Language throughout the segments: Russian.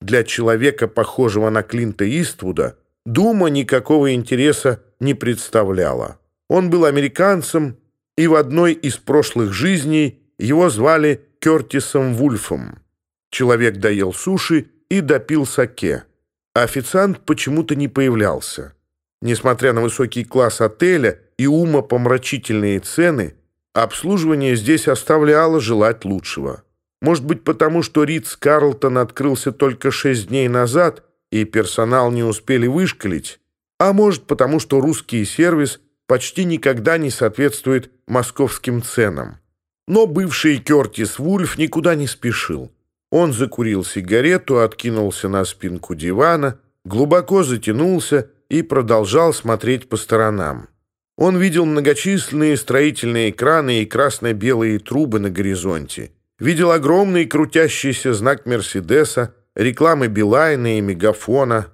Для человека, похожего на Клинта Иствуда, дума никакого интереса не представляла. Он был американцем, и в одной из прошлых жизней его звали Кертисом Вульфом. Человек доел суши и допил саке. официант почему-то не появлялся. Несмотря на высокий класс отеля и умопомрачительные цены, обслуживание здесь оставляло желать лучшего. Может быть, потому что Ридс Карлтон открылся только шесть дней назад, и персонал не успели вышкалить, а может, потому что русский сервис почти никогда не соответствует московским ценам. Но бывший Кертис Вульф никуда не спешил. Он закурил сигарету, откинулся на спинку дивана, глубоко затянулся и продолжал смотреть по сторонам. Он видел многочисленные строительные краны и красно-белые трубы на горизонте – Видел огромный крутящийся знак «Мерседеса», рекламы Билайна и Мегафона.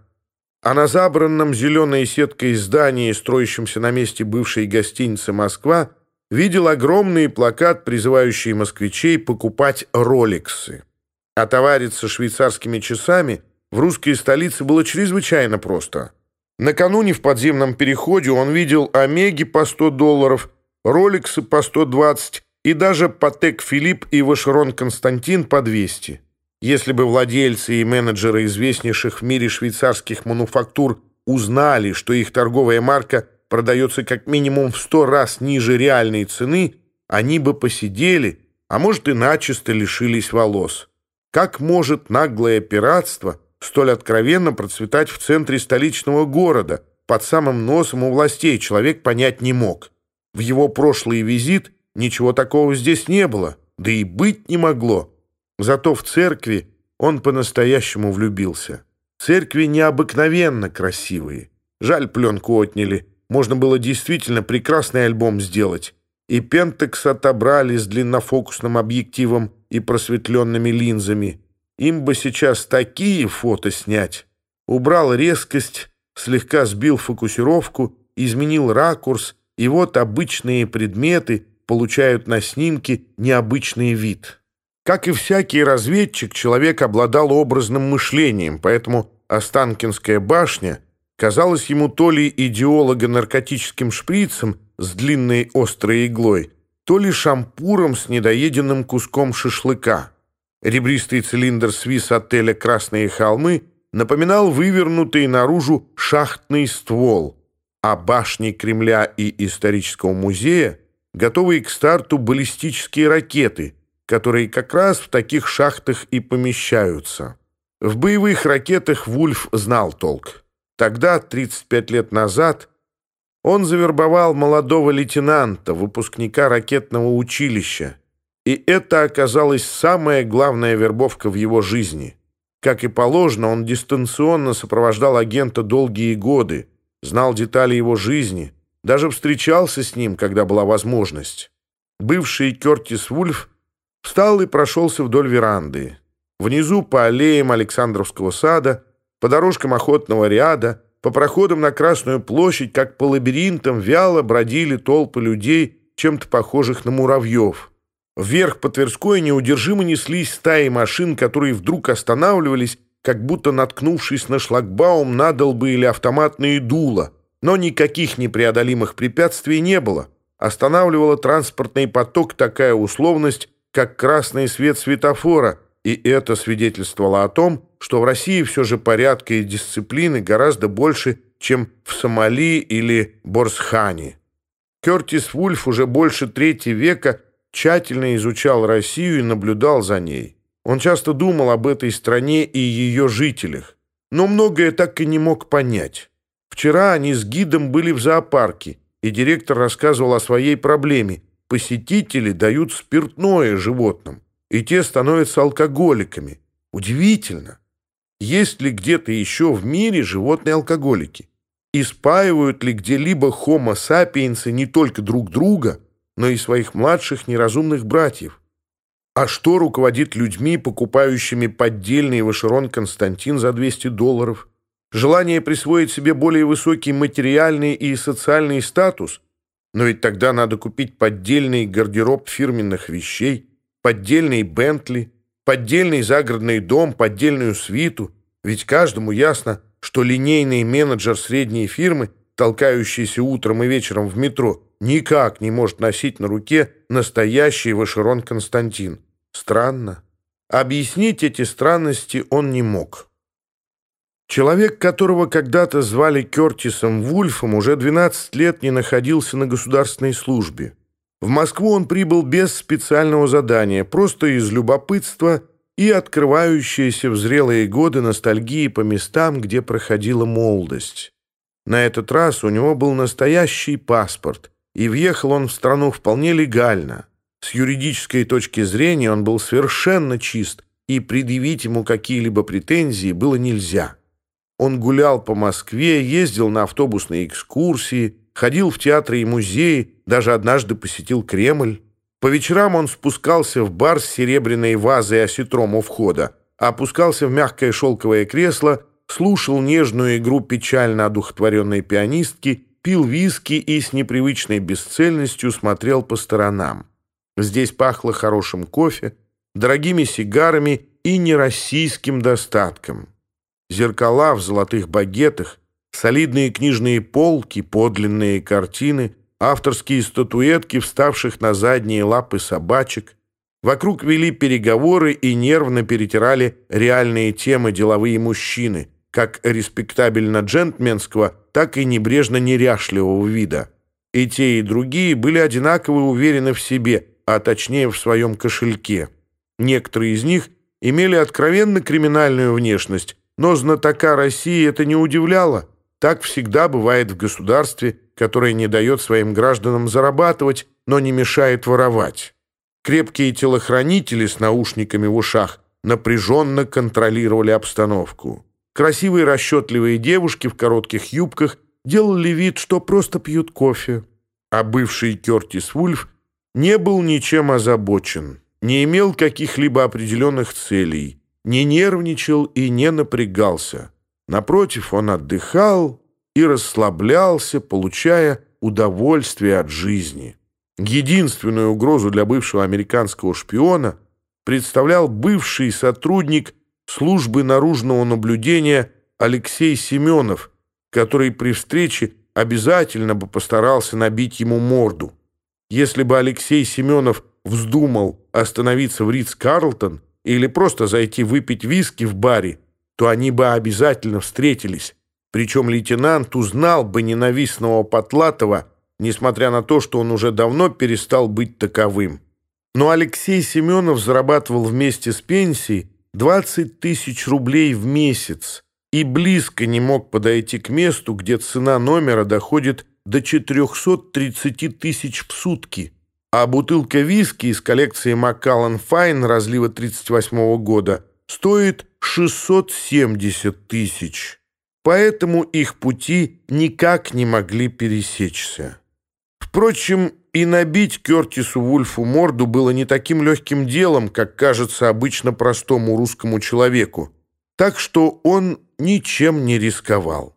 А на забранном зеленой сеткой здании, строящемся на месте бывшей гостиницы «Москва», видел огромный плакат, призывающий москвичей покупать роликсы. А товариться швейцарскими часами в русской столице было чрезвычайно просто. Накануне в подземном переходе он видел Омеги по 100 долларов, Роликсы по 120 и даже Патек Филипп и Вашерон Константин по 200. Если бы владельцы и менеджеры известнейших в мире швейцарских мануфактур узнали, что их торговая марка продается как минимум в 100 раз ниже реальной цены, они бы посидели, а может и начисто лишились волос. Как может наглое пиратство столь откровенно процветать в центре столичного города, под самым носом у властей, человек понять не мог. В его прошлый визит Ничего такого здесь не было, да и быть не могло. Зато в церкви он по-настоящему влюбился. Церкви необыкновенно красивые. Жаль, пленку отняли. Можно было действительно прекрасный альбом сделать. И пентекс отобрали с длиннофокусным объективом и просветленными линзами. Им бы сейчас такие фото снять. Убрал резкость, слегка сбил фокусировку, изменил ракурс, и вот обычные предметы — получают на снимке необычный вид. Как и всякий разведчик, человек обладал образным мышлением, поэтому Останкинская башня казалась ему то ли идеолога наркотическим шприцем с длинной острой иглой, то ли шампуром с недоеденным куском шашлыка. Ребристый цилиндр свис отеля «Красные холмы» напоминал вывернутый наружу шахтный ствол, а башни Кремля и исторического музея готовые к старту баллистические ракеты, которые как раз в таких шахтах и помещаются. В боевых ракетах Вульф знал толк. Тогда, 35 лет назад, он завербовал молодого лейтенанта, выпускника ракетного училища, и это оказалась самая главная вербовка в его жизни. Как и положено, он дистанционно сопровождал агента долгие годы, знал детали его жизни, даже встречался с ним, когда была возможность. Бывший Кертис Вульф встал и прошелся вдоль веранды. Внизу по аллеям Александровского сада, по дорожкам охотного ряда, по проходам на Красную площадь, как по лабиринтам, вяло бродили толпы людей, чем-то похожих на муравьев. Вверх по Тверской неудержимо неслись стаи машин, которые вдруг останавливались, как будто наткнувшись на шлагбаум, надолбы или автоматные дула. но никаких непреодолимых препятствий не было. Останавливала транспортный поток такая условность, как красный свет светофора, и это свидетельствовало о том, что в России все же порядка и дисциплины гораздо больше, чем в Сомали или Борсхане. Кертис Вульф уже больше трети века тщательно изучал Россию и наблюдал за ней. Он часто думал об этой стране и ее жителях, но многое так и не мог понять. Вчера они с гидом были в зоопарке, и директор рассказывал о своей проблеме. Посетители дают спиртное животным, и те становятся алкоголиками. Удивительно! Есть ли где-то еще в мире животные алкоголики? И спаивают ли где-либо хомо сапиенсы не только друг друга, но и своих младших неразумных братьев? А что руководит людьми, покупающими поддельный вашерон Константин за 200 долларов – желание присвоить себе более высокий материальный и социальный статус, но ведь тогда надо купить поддельный гардероб фирменных вещей, поддельный Бентли, поддельный загородный дом, поддельную свиту, ведь каждому ясно, что линейный менеджер средней фирмы, толкающийся утром и вечером в метро, никак не может носить на руке настоящий Вашерон Константин. Странно. Объяснить эти странности он не мог. Человек, которого когда-то звали Кертисом Вульфом, уже 12 лет не находился на государственной службе. В Москву он прибыл без специального задания, просто из любопытства и открывающиеся в зрелые годы ностальгии по местам, где проходила молодость. На этот раз у него был настоящий паспорт, и въехал он в страну вполне легально. С юридической точки зрения он был совершенно чист, и предъявить ему какие-либо претензии было нельзя. Он гулял по Москве, ездил на автобусные экскурсии, ходил в театры и музеи, даже однажды посетил Кремль. По вечерам он спускался в бар с серебряной вазой осетром у входа, опускался в мягкое шелковое кресло, слушал нежную игру печально одухотворенной пианистки, пил виски и с непривычной бесцельностью смотрел по сторонам. Здесь пахло хорошим кофе, дорогими сигарами и нероссийским достатком. зеркала в золотых багетах, солидные книжные полки, подлинные картины, авторские статуэтки, вставших на задние лапы собачек. Вокруг вели переговоры и нервно перетирали реальные темы деловые мужчины, как респектабельно джентльменского, так и небрежно неряшливого вида. И те, и другие были одинаково уверены в себе, а точнее в своем кошельке. Некоторые из них имели откровенно криминальную внешность, но знатока России это не удивляло. Так всегда бывает в государстве, которое не дает своим гражданам зарабатывать, но не мешает воровать. Крепкие телохранители с наушниками в ушах напряженно контролировали обстановку. Красивые расчетливые девушки в коротких юбках делали вид, что просто пьют кофе. А бывший Кертис Вульф не был ничем озабочен, не имел каких-либо определенных целей – не нервничал и не напрягался. Напротив, он отдыхал и расслаблялся, получая удовольствие от жизни. Единственную угрозу для бывшего американского шпиона представлял бывший сотрудник службы наружного наблюдения Алексей Семенов, который при встрече обязательно бы постарался набить ему морду. Если бы Алексей Семенов вздумал остановиться в Ридс-Карлтон, или просто зайти выпить виски в баре, то они бы обязательно встретились. Причем лейтенант узнал бы ненавистного Потлатова, несмотря на то, что он уже давно перестал быть таковым. Но Алексей Семенов зарабатывал вместе с пенсией 20 тысяч рублей в месяц и близко не мог подойти к месту, где цена номера доходит до 430 тысяч в сутки – а бутылка виски из коллекции Macallan Fine разлива 38 года стоит 670 тысяч. Поэтому их пути никак не могли пересечься. Впрочем, и набить Кертису Вульфу морду было не таким легким делом, как кажется обычно простому русскому человеку, так что он ничем не рисковал.